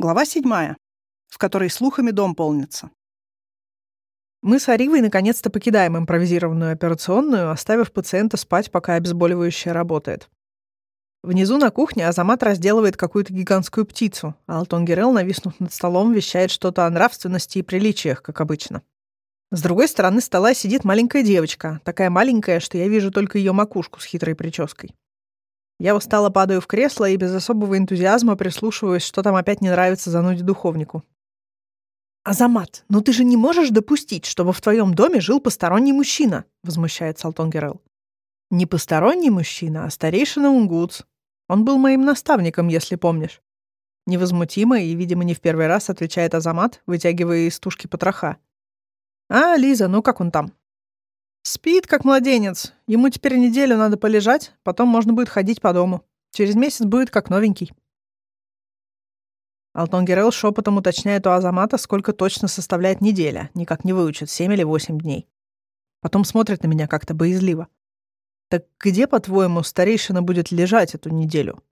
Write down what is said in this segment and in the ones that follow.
Глава седьмая, в которой слухами дом полнится. Мы с Аривой наконец-то покидаем импровизированную операционную, оставив пациента спать, пока обезболивающее работает. Внизу на кухне Азамат разделывает какую-то гигантскую птицу, а Алтон Герел, нависнув над столом, вещает что-то о нравственности и приличиях, как обычно. С другой стороны стола сидит маленькая девочка, такая маленькая, что я вижу только ее макушку с хитрой прической. Я устало падаю в кресло и без особого энтузиазма прислушиваюсь, что там опять не нравится зануде духовнику. «Азамат, ну ты же не можешь допустить, чтобы в твоем доме жил посторонний мужчина!» — возмущается Алтон Герел. «Не посторонний мужчина, а старейшина Унгутс. Он был моим наставником, если помнишь». Невозмутимо и, видимо, не в первый раз отвечает Азамат, вытягивая из тушки потроха. «А, Лиза, ну как он там?» Спит, как младенец. Ему теперь неделю надо полежать, потом можно будет ходить по дому. Через месяц будет как новенький. Алтон Герел шепотом уточняет у Азамата, сколько точно составляет неделя. Никак не выучит, семь или восемь дней. Потом смотрит на меня как-то боязливо. «Так где, по-твоему, старейшина будет лежать эту неделю?»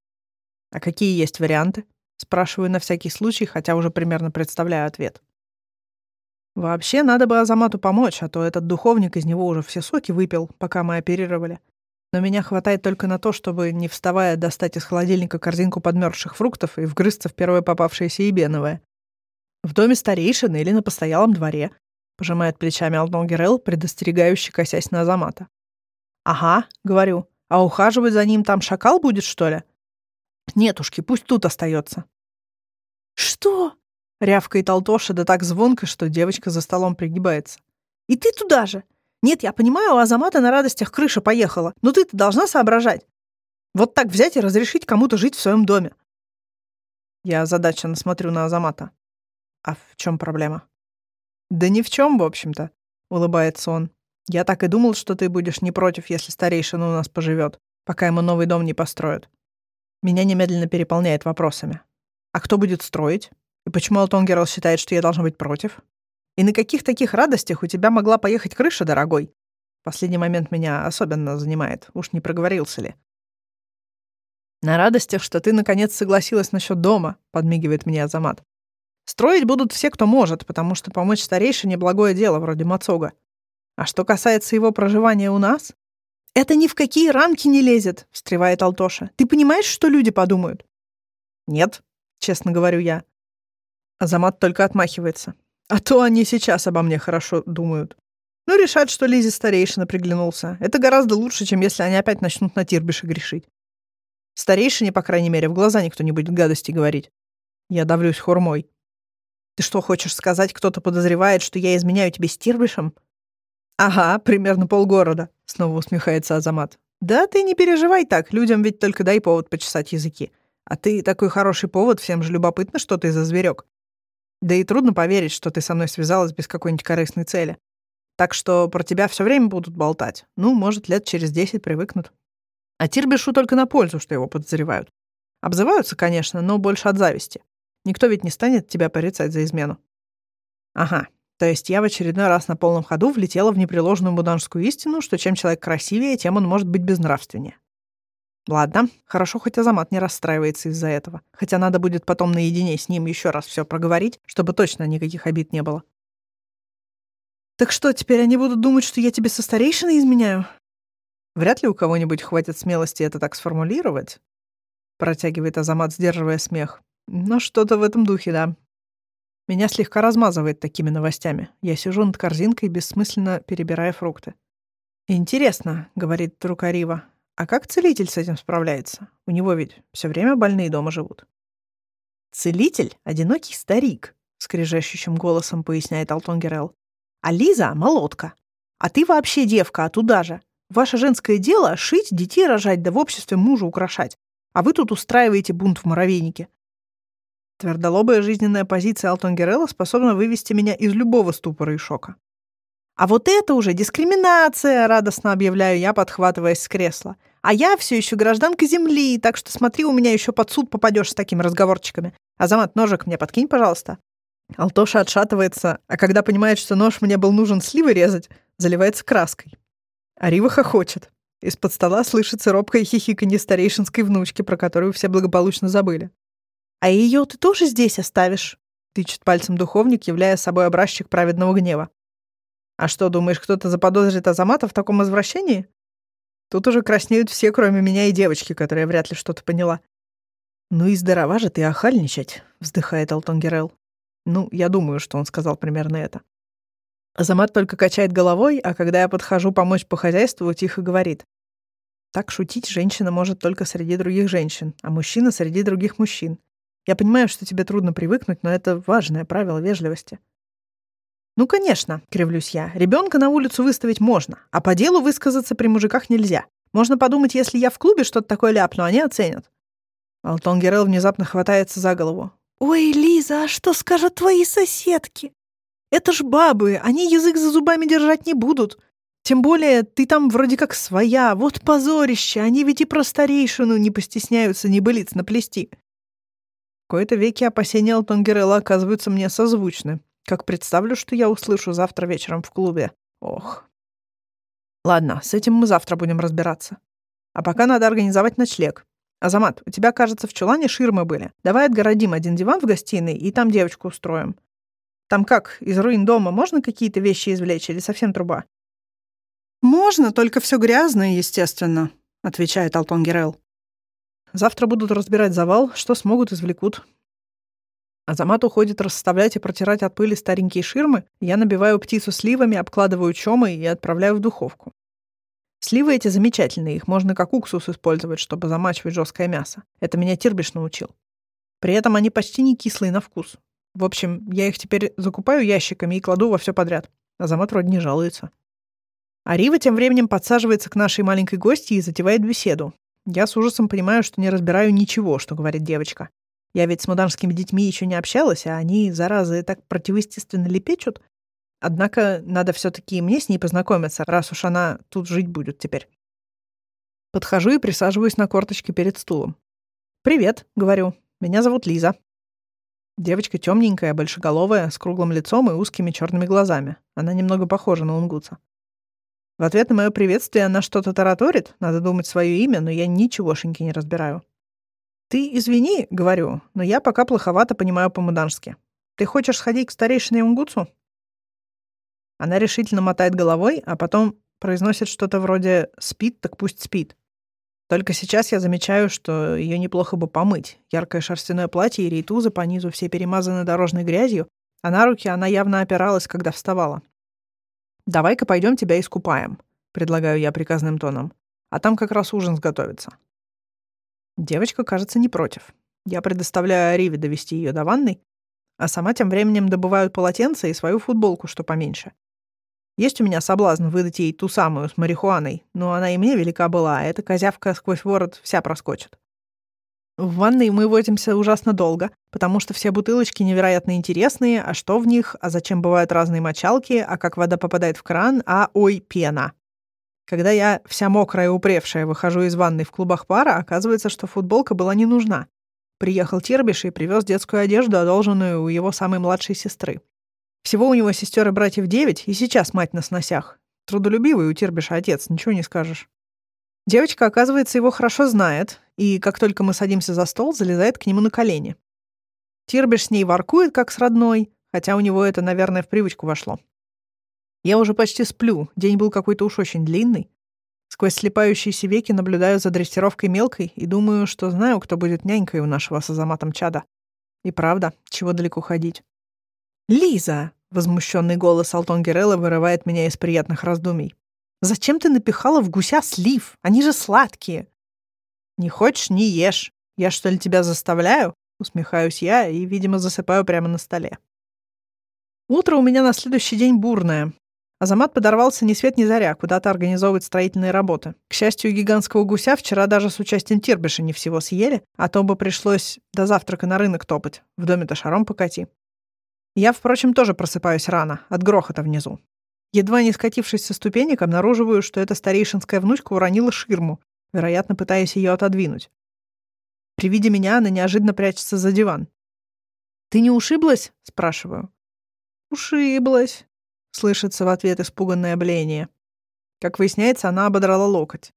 «А какие есть варианты?» Спрашиваю на всякий случай, хотя уже примерно представляю ответ. Вообще, надо бы Азамату помочь, а то этот духовник из него уже все соки выпил, пока мы оперировали. Но меня хватает только на то, чтобы, не вставая, достать из холодильника корзинку подмерзших фруктов и вгрызться в первое попавшееся ебеновое. В доме старейшины или на постоялом дворе, пожимает плечами Алтон Герел, предостерегающий, косясь на Азамата. «Ага», — говорю, — «а ухаживать за ним там шакал будет, что ли?» «Нетушки, пусть тут остается. «Что?» Рявкает Алтоша да так звонко, что девочка за столом пригибается. «И ты туда же! Нет, я понимаю, у Азамата на радостях крыша поехала, но ты-то должна соображать. Вот так взять и разрешить кому-то жить в своем доме». Я озадаченно смотрю на Азамата. «А в чем проблема?» «Да ни в чем, в общем-то», — улыбается он. «Я так и думал, что ты будешь не против, если старейшина у нас поживет, пока ему новый дом не построят». Меня немедленно переполняет вопросами. «А кто будет строить? И почему Алтон Герл считает, что я должна быть против? И на каких таких радостях у тебя могла поехать крыша, дорогой? Последний момент меня особенно занимает. Уж не проговорился ли? На радостях, что ты наконец согласилась насчет дома, подмигивает мне Азамат. Строить будут все, кто может, потому что помочь старейшине — благое дело, вроде Мацога. А что касается его проживания у нас... «Это ни в какие рамки не лезет», — встревает Алтоша. «Ты понимаешь, что люди подумают?» «Нет», — честно говорю я. Азамат только отмахивается. А то они сейчас обо мне хорошо думают. Ну, решат, что Лизе старейшина приглянулся. Это гораздо лучше, чем если они опять начнут на Тирбише грешить. Старейшине, по крайней мере, в глаза никто не будет гадости говорить. Я давлюсь хурмой. Ты что, хочешь сказать, кто-то подозревает, что я изменяю тебе с Тирбишем? Ага, примерно полгорода, снова усмехается Азамат. Да ты не переживай так, людям ведь только дай повод почесать языки. А ты такой хороший повод, всем же любопытно, что ты за зверек. Да и трудно поверить, что ты со мной связалась без какой-нибудь корыстной цели. Так что про тебя все время будут болтать. Ну, может, лет через десять привыкнут. А Тирбишу только на пользу, что его подозревают. Обзываются, конечно, но больше от зависти. Никто ведь не станет тебя порицать за измену. Ага, то есть я в очередной раз на полном ходу влетела в непреложную буданскую истину, что чем человек красивее, тем он может быть безнравственнее. Ладно, хорошо, хоть Азамат не расстраивается из-за этого. Хотя надо будет потом наедине с ним еще раз все проговорить, чтобы точно никаких обид не было. Так что, теперь они будут думать, что я тебе со старейшиной изменяю? Вряд ли у кого-нибудь хватит смелости это так сформулировать. Протягивает Азамат, сдерживая смех. Но что-то в этом духе, да. Меня слегка размазывает такими новостями. Я сижу над корзинкой, бессмысленно перебирая фрукты. «Интересно», — говорит Трукарива, а как целитель с этим справляется? У него ведь все время больные дома живут. Целитель — одинокий старик, — скрежещущим голосом поясняет Алтон Герел. А Лиза — молотка. А ты вообще девка, а туда же. Ваше женское дело — шить, детей рожать, да в обществе мужа украшать. А вы тут устраиваете бунт в муравейнике. Твердолобая жизненная позиция Алтон Герелла способна вывести меня из любого ступора и шока. А вот это уже дискриминация, радостно объявляю я, подхватываясь с кресла. А я все еще гражданка Земли, так что смотри, у меня еще под суд попадешь с такими разговорчиками. Азамат, ножик мне подкинь, пожалуйста. Алтоша отшатывается, а когда понимает, что нож мне был нужен сливы резать, заливается краской. Арива хохочет. Из-под стола слышится робкое хихиканье старейшинской внучки, про которую все благополучно забыли. А ее ты тоже здесь оставишь?» — тычет пальцем духовник, являя собой образчик праведного гнева. «А что, думаешь, кто-то заподозрит Азамата в таком извращении?» Тут уже краснеют все, кроме меня и девочки, которая вряд ли что-то поняла. «Ну и здорова же ты охальничать», — вздыхает Алтон Герел. Ну, я думаю, что он сказал примерно это. Азамат только качает головой, а когда я подхожу помочь по хозяйству, тихо говорит. Так шутить женщина может только среди других женщин, а мужчина среди других мужчин. Я понимаю, что тебе трудно привыкнуть, но это важное правило вежливости. Ну, конечно, кривлюсь я. Ребенка на улицу выставить можно, а по делу высказаться при мужиках нельзя. Можно подумать, если я в клубе что-то такое ляпну, они оценят. Алтон Герел внезапно хватается за голову. «Ой, Лиза, а что скажут твои соседки? Это ж бабы, они язык за зубами держать не будут. Тем более, ты там вроде как своя, вот позорище, они ведь и про старейшину не постесняются небылиц наплести». В кои-то веки опасения Алтонгерелла оказываются мне созвучны. Как представлю, что я услышу завтра вечером в клубе. Ох. Ладно, с этим мы завтра будем разбираться. А пока надо организовать ночлег. Азамат, у тебя, кажется, в чулане ширмы были. Давай отгородим один диван в гостиной и там девочку устроим. Там как, из руин дома можно какие-то вещи извлечь или совсем труба? «Можно, только все грязное, естественно», — отвечает Алтон Герел. «Завтра будут разбирать завал, что смогут, извлекут». Азамат уходит расставлять и протирать от пыли старенькие ширмы, я набиваю птицу сливами, обкладываю чомой и отправляю в духовку. Сливы эти замечательные, их можно как уксус использовать, чтобы замачивать жесткое мясо. Это меня Тирбиш научил. При этом они почти не кислые на вкус. В общем, я их теперь закупаю ящиками и кладу во все подряд. Азамат вроде не жалуется. А Рива тем временем подсаживается к нашей маленькой гости и затевает беседу. Я с ужасом понимаю, что не разбираю ничего, что говорит девочка. Я ведь с муданскими детьми еще не общалась, а они, заразы, так противоестественно лепечут. Однако надо все таки мне с ней познакомиться, раз уж она тут жить будет теперь. Подхожу и присаживаюсь на корточке перед стулом. «Привет», — говорю. «Меня зовут Лиза». Девочка темненькая, большеголовая, с круглым лицом и узкими черными глазами. Она немного похожа на унгуца. В ответ на мое приветствие она что-то тараторит, надо думать свое имя, но я ничегошеньки не разбираю. «Ты извини», — говорю, — «но я пока плоховато понимаю по-мудански. Ты хочешь сходить к старейшине Унгуцу?» Она решительно мотает головой, а потом произносит что-то вроде «спит, так пусть спит». Только сейчас я замечаю, что ее неплохо бы помыть. Яркое шерстяное платье и рейтузы по низу все перемазаны дорожной грязью, а на руки она явно опиралась, когда вставала. «Давай-ка пойдем тебя искупаем», — предлагаю я приказным тоном. «А там как раз ужин сготовится». Девочка, кажется, не против. Я предоставляю Ариве довести ее до ванной, а сама тем временем добываю полотенце и свою футболку, что поменьше. Есть у меня соблазн выдать ей ту самую с марихуаной, но она и мне велика была, а эта козявка сквозь ворот вся проскочит. В ванной мы возимся ужасно долго, потому что все бутылочки невероятно интересные, а что в них, а зачем бывают разные мочалки, а как вода попадает в кран, а ой, пена. Когда я вся мокрая и упревшая выхожу из ванной в клубах пара, оказывается, что футболка была не нужна. Приехал Тербиш и привез детскую одежду, одолженную у его самой младшей сестры. Всего у него сестер и братьев девять, и сейчас мать на сносях. Трудолюбивый у Тербиша отец, ничего не скажешь. Девочка, оказывается, его хорошо знает, и как только мы садимся за стол, залезает к нему на колени. Тирбиш с ней воркует, как с родной, хотя у него это, наверное, в привычку вошло. Я уже почти сплю, день был какой-то уж очень длинный. Сквозь слепающиеся веки наблюдаю за дрессировкой мелкой и думаю, что знаю, кто будет нянькой у нашего с Азаматом чада. И правда, чего далеко ходить. «Лиза!» — возмущенный голос Алтон Герелла вырывает меня из приятных раздумий. «Зачем ты напихала в гуся слив? Они же сладкие!» «Не хочешь — не ешь. Я что ли тебя заставляю?» Усмехаюсь я и, видимо, засыпаю прямо на столе. Утро у меня на следующий день бурное. Азамат подорвался ни свет ни заря, куда-то организовывать строительные работы. К счастью, гигантского гуся вчера даже с участием Тирбиша не всего съели, а то бы пришлось до завтрака на рынок топать. В доме-то шаром покати. Я, впрочем, тоже просыпаюсь рано, от грохота внизу. Едва не скатившись со ступенек, обнаруживаю, что эта старейшинская внучка уронила ширму, вероятно, пытаясь ее отодвинуть. При виде меня она неожиданно прячется за диван. «Ты не ушиблась?» — спрашиваю. «Ушиблась», Слышится в ответ испуганное бление. Как выясняется, она ободрала локоть.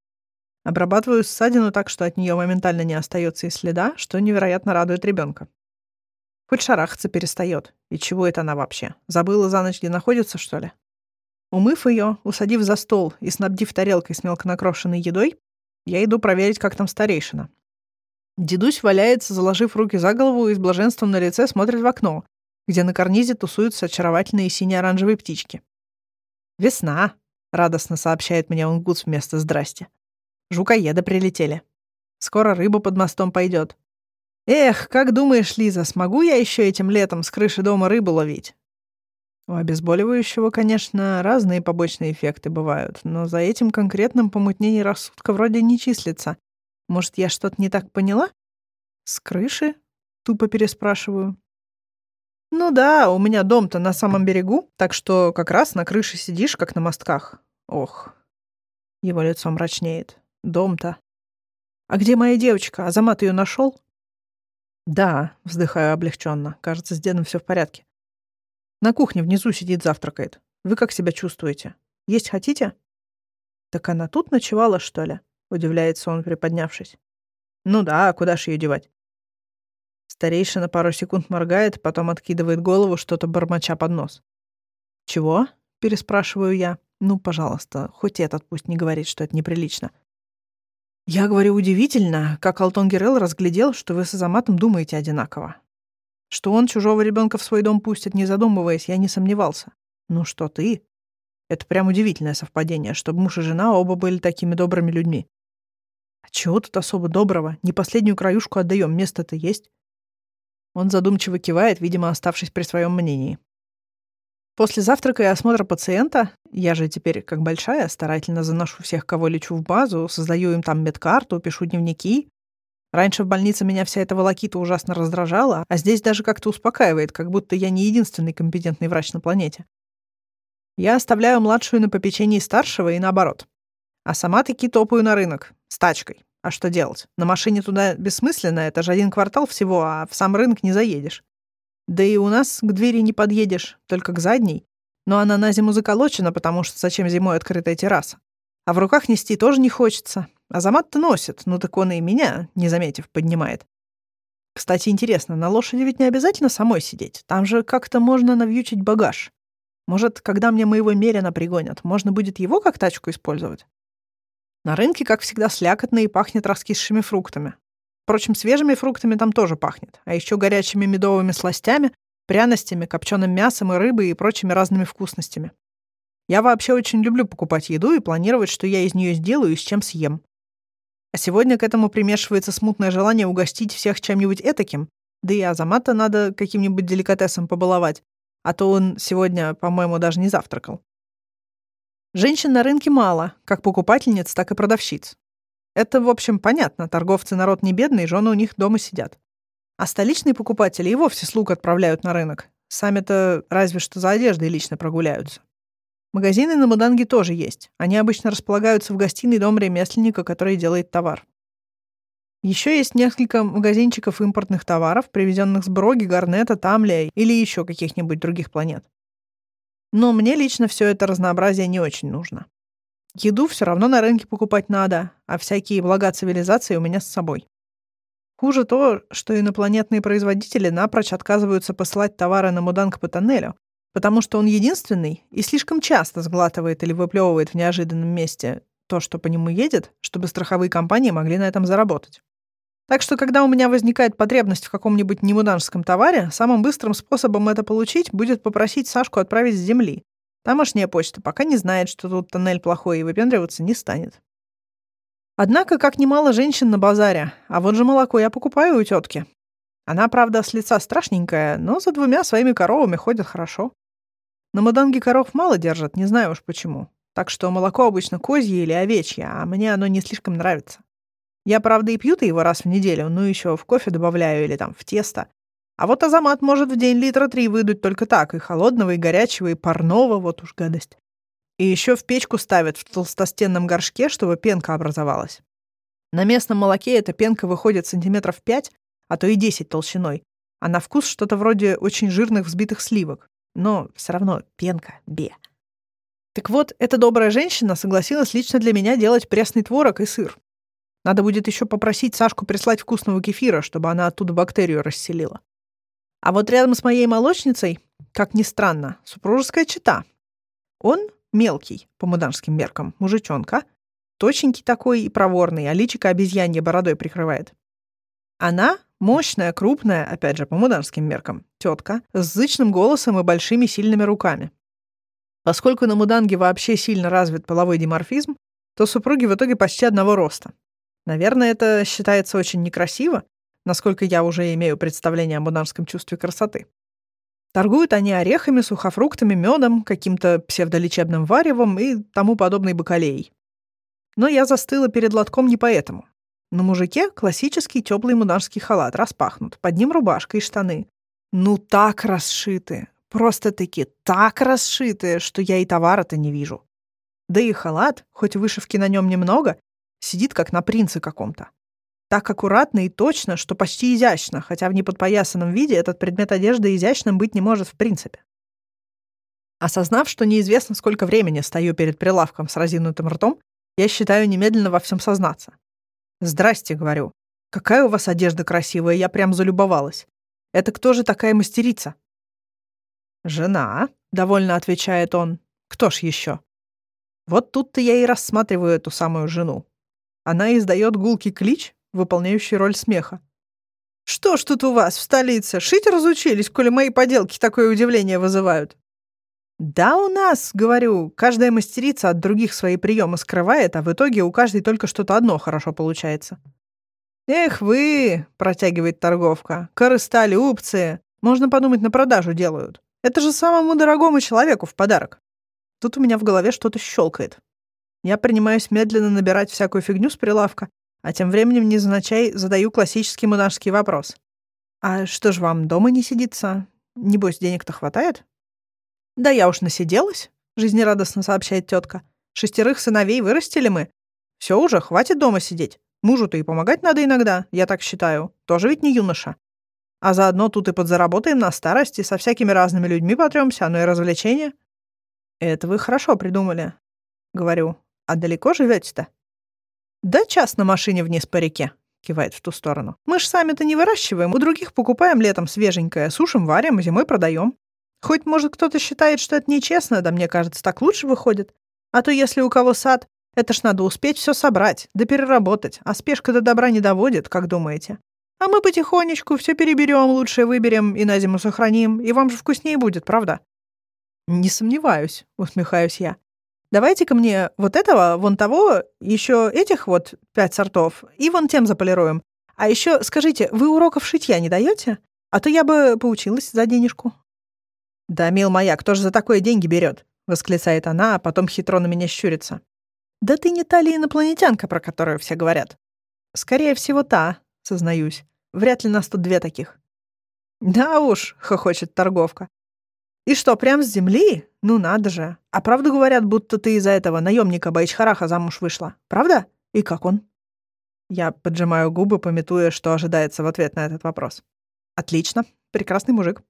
Обрабатываю ссадину так, что от нее моментально не остается и следа, что невероятно радует ребенка. Хоть шарахаться перестает. И чего это она вообще? Забыла за ночь, где находится, что ли? Умыв ее, усадив за стол и снабдив тарелкой с мелко накрошенной едой, я иду проверить, как там старейшина. Дедусь валяется, заложив руки за голову и с блаженством на лице смотрит в окно, где на карнизе тусуются очаровательные сине-оранжевые птички. «Весна!» — радостно сообщает мне Унгутс вместо «здрасте». «Жукоеды прилетели. Скоро рыба под мостом пойдет. Эх, как думаешь, Лиза, смогу я еще этим летом с крыши дома рыбу ловить? У обезболивающего, конечно, разные побочные эффекты бывают, но за этим конкретным помутнение рассудка вроде не числится. Может, я что-то не так поняла? С крыши? Тупо переспрашиваю. Ну да, у меня дом-то на самом берегу, так что как раз на крыше сидишь, как на мостках. Ох. Его лицо мрачнеет. Дом-то. А где моя девочка? Азамат ее нашел? «Да», — вздыхаю облегченно. «Кажется, с дедом все в порядке». «На кухне внизу сидит, завтракает. Вы как себя чувствуете? Есть хотите?» «Так она тут ночевала, что ли?» — удивляется он, приподнявшись. «Ну да, куда ж ее девать?» Старейшина пару секунд моргает, потом откидывает голову, что-то бормоча под нос. «Чего?» — переспрашиваю я. «Ну, пожалуйста, хоть этот пусть не говорит, что это неприлично. Я говорю, удивительно, как Алтон Герел разглядел, что вы с Азаматом думаете одинаково. Что он чужого ребенка в свой дом пустит, не задумываясь, я не сомневался. Ну что ты? Это прям удивительное совпадение, чтобы муж и жена оба были такими добрыми людьми. А чего тут особо доброго? Не последнюю краюшку отдаем, место-то есть. Он задумчиво кивает, видимо, оставшись при своем мнении. После завтрака и осмотра пациента, я же теперь, как большая, старательно заношу всех, кого лечу в базу, создаю им там медкарту, пишу дневники. Раньше в больнице меня вся эта волокита ужасно раздражала, а здесь даже как-то успокаивает, как будто я не единственный компетентный врач на планете. Я оставляю младшую на попечении старшего и наоборот. А сама таки топаю на рынок. С тачкой. А что делать? На машине туда бессмысленно, это же один квартал всего, а в сам рынок не заедешь. Да и у нас к двери не подъедешь, только к задней. Но она на зиму заколочена, потому что зачем зимой открытая терраса? А в руках нести тоже не хочется. Азамат-то носит, ну так он и меня, не заметив, поднимает. Кстати, интересно, на лошади ведь не обязательно самой сидеть. Там же как-то можно навьючить багаж. Может, когда мне моего мерина пригонят, можно будет его как тачку использовать? На рынке, как всегда, слякотно и пахнет раскисшими фруктами. Впрочем, свежими фруктами там тоже пахнет, а еще горячими медовыми сластями, пряностями, копченым мясом и рыбой и прочими разными вкусностями. Я вообще очень люблю покупать еду и планировать, что я из нее сделаю и с чем съем. А сегодня к этому примешивается смутное желание угостить всех чем-нибудь этаким, да и Азамата надо каким-нибудь деликатесом побаловать, а то он сегодня, по-моему, даже не завтракал. Женщин на рынке мало, как покупательниц, так и продавщиц. Это, в общем, понятно. Торговцы народ не бедный, жены у них дома сидят. А столичные покупатели и вовсе слуг отправляют на рынок. Сами-то разве что за одеждой лично прогуляются. Магазины на Муданге тоже есть. Они обычно располагаются в гостиной дом ремесленника, который делает товар. Еще есть несколько магазинчиков импортных товаров, привезенных с Броги, Гарнета, Тамлия или еще каких-нибудь других планет. Но мне лично все это разнообразие не очень нужно. Еду все равно на рынке покупать надо, а всякие блага цивилизации у меня с собой. Хуже то, что инопланетные производители напрочь отказываются посылать товары на Муданг по тоннелю, потому что он единственный и слишком часто сглатывает или выплевывает в неожиданном месте то, что по нему едет, чтобы страховые компании могли на этом заработать. Так что, когда у меня возникает потребность в каком-нибудь немуданском товаре, самым быстрым способом это получить будет попросить Сашку отправить с земли, Тамошняя почта пока не знает, что тут тоннель плохой и выпендриваться не станет. Однако, как немало женщин на базаре, а вот же молоко я покупаю у тетки. Она, правда, с лица страшненькая, но за двумя своими коровами ходит хорошо. На Маданге коров мало держат, не знаю уж почему. Так что молоко обычно козье или овечье, а мне оно не слишком нравится. Я, правда, и пью-то его раз в неделю, ну еще в кофе добавляю или там в тесто. А вот Азамат может в день литра три выдуть только так, и холодного, и горячего, и парного, вот уж гадость. И еще в печку ставят в толстостенном горшке, чтобы пенка образовалась. На местном молоке эта пенка выходит сантиметров пять, а то и десять толщиной, а на вкус что-то вроде очень жирных взбитых сливок. Но все равно пенка, бе. Так вот, эта добрая женщина согласилась лично для меня делать пресный творог и сыр. Надо будет еще попросить Сашку прислать вкусного кефира, чтобы она оттуда бактерию расселила. А вот рядом с моей молочницей, как ни странно, супружеская чета. Он мелкий, по муданским меркам, мужичонка, точенький такой и проворный, а личико обезьянье бородой прикрывает. Она мощная, крупная, опять же, по муданским меркам, тетка, с зычным голосом и большими сильными руками. Поскольку на муданге вообще сильно развит половой диморфизм, то супруги в итоге почти одного роста. Наверное, это считается очень некрасиво, насколько я уже имею представление о муданском чувстве красоты. Торгуют они орехами, сухофруктами, медом, каким-то псевдолечебным варевом и тому подобной бакалеей. Но я застыла перед лотком не поэтому. На мужике классический теплый муданский халат, распахнут, под ним рубашка и штаны. Ну так расшиты, просто-таки так расшитые, что я и товара-то не вижу. Да и халат, хоть вышивки на нем немного, сидит как на принце каком-то. Так аккуратно и точно, что почти изящно, хотя в неподпоясанном виде этот предмет одежды изящным быть не может в принципе. Осознав, что неизвестно, сколько времени стою перед прилавком с разинутым ртом, я считаю немедленно во всем сознаться. «Здрасте», — говорю. «Какая у вас одежда красивая, я прям залюбовалась. Это кто же такая мастерица?» «Жена», — довольно отвечает он. «Кто ж еще?» Вот тут-то я и рассматриваю эту самую жену. Она издает гулкий клич, выполняющий роль смеха. «Что ж тут у вас в столице? Шить разучились, коли мои поделки такое удивление вызывают?» «Да у нас, — говорю, — каждая мастерица от других свои приемы скрывает, а в итоге у каждой только что-то одно хорошо получается». «Эх вы, — протягивает торговка, — корыстолюбцы! Можно подумать, на продажу делают. Это же самому дорогому человеку в подарок. Тут у меня в голове что-то щелкает. Я принимаюсь медленно набирать всякую фигню с прилавка, а тем временем незначай задаю классический монашеский вопрос. «А что ж вам дома не сидится? Небось, денег-то хватает?» «Да я уж насиделась», — жизнерадостно сообщает тетка. «Шестерых сыновей вырастили мы. Все уже, хватит дома сидеть. Мужу-то и помогать надо иногда, я так считаю. Тоже ведь не юноша. А заодно тут и подзаработаем на старости, со всякими разными людьми потремся, ну и развлечения. «Это вы хорошо придумали», — говорю. «А далеко живете-то?» «Да час на машине вниз по реке», — кивает в ту сторону. «Мы ж сами-то не выращиваем, у других покупаем летом свеженькое, сушим, варим, зимой продаем. Хоть, может, кто-то считает, что это нечестно, да мне кажется, так лучше выходит. А то если у кого сад, это ж надо успеть все собрать, да переработать, а спешка до добра не доводит, как думаете? А мы потихонечку все переберем, лучшее выберем и на зиму сохраним, и вам же вкуснее будет, правда?» «Не сомневаюсь», — усмехаюсь я. «Давайте-ка мне вот этого, вон того, еще этих вот пять сортов, и вон тем заполируем. А еще скажите, вы уроков шитья не даете? А то я бы поучилась за денежку». «Да, мил моя, кто же за такое деньги берет?» — восклицает она, а потом хитро на меня щурится. «Да ты не та ли инопланетянка, про которую все говорят?» «Скорее всего, та», — сознаюсь. «Вряд ли нас тут две таких». «Да уж», — хохочет торговка. И что, прям с земли? Ну надо же. А правду говорят, будто ты из-за этого наемника Байчхараха замуж вышла. Правда? И как он? Я поджимаю губы, пометуя, что ожидается в ответ на этот вопрос. Отлично. Прекрасный мужик.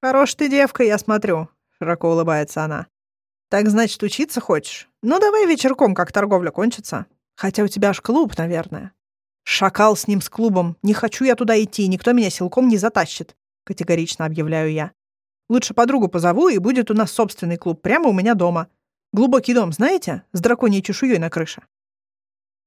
Хорош ты девка, я смотрю. Широко улыбается она. Так значит, учиться хочешь? Ну давай вечерком, как торговля кончится. Хотя у тебя аж клуб, наверное. Шакал с ним с клубом. Не хочу я туда идти, никто меня силком не затащит. Категорично объявляю я. Лучше подругу позову, и будет у нас собственный клуб прямо у меня дома. Глубокий дом, знаете? С драконьей чешуей на крыше.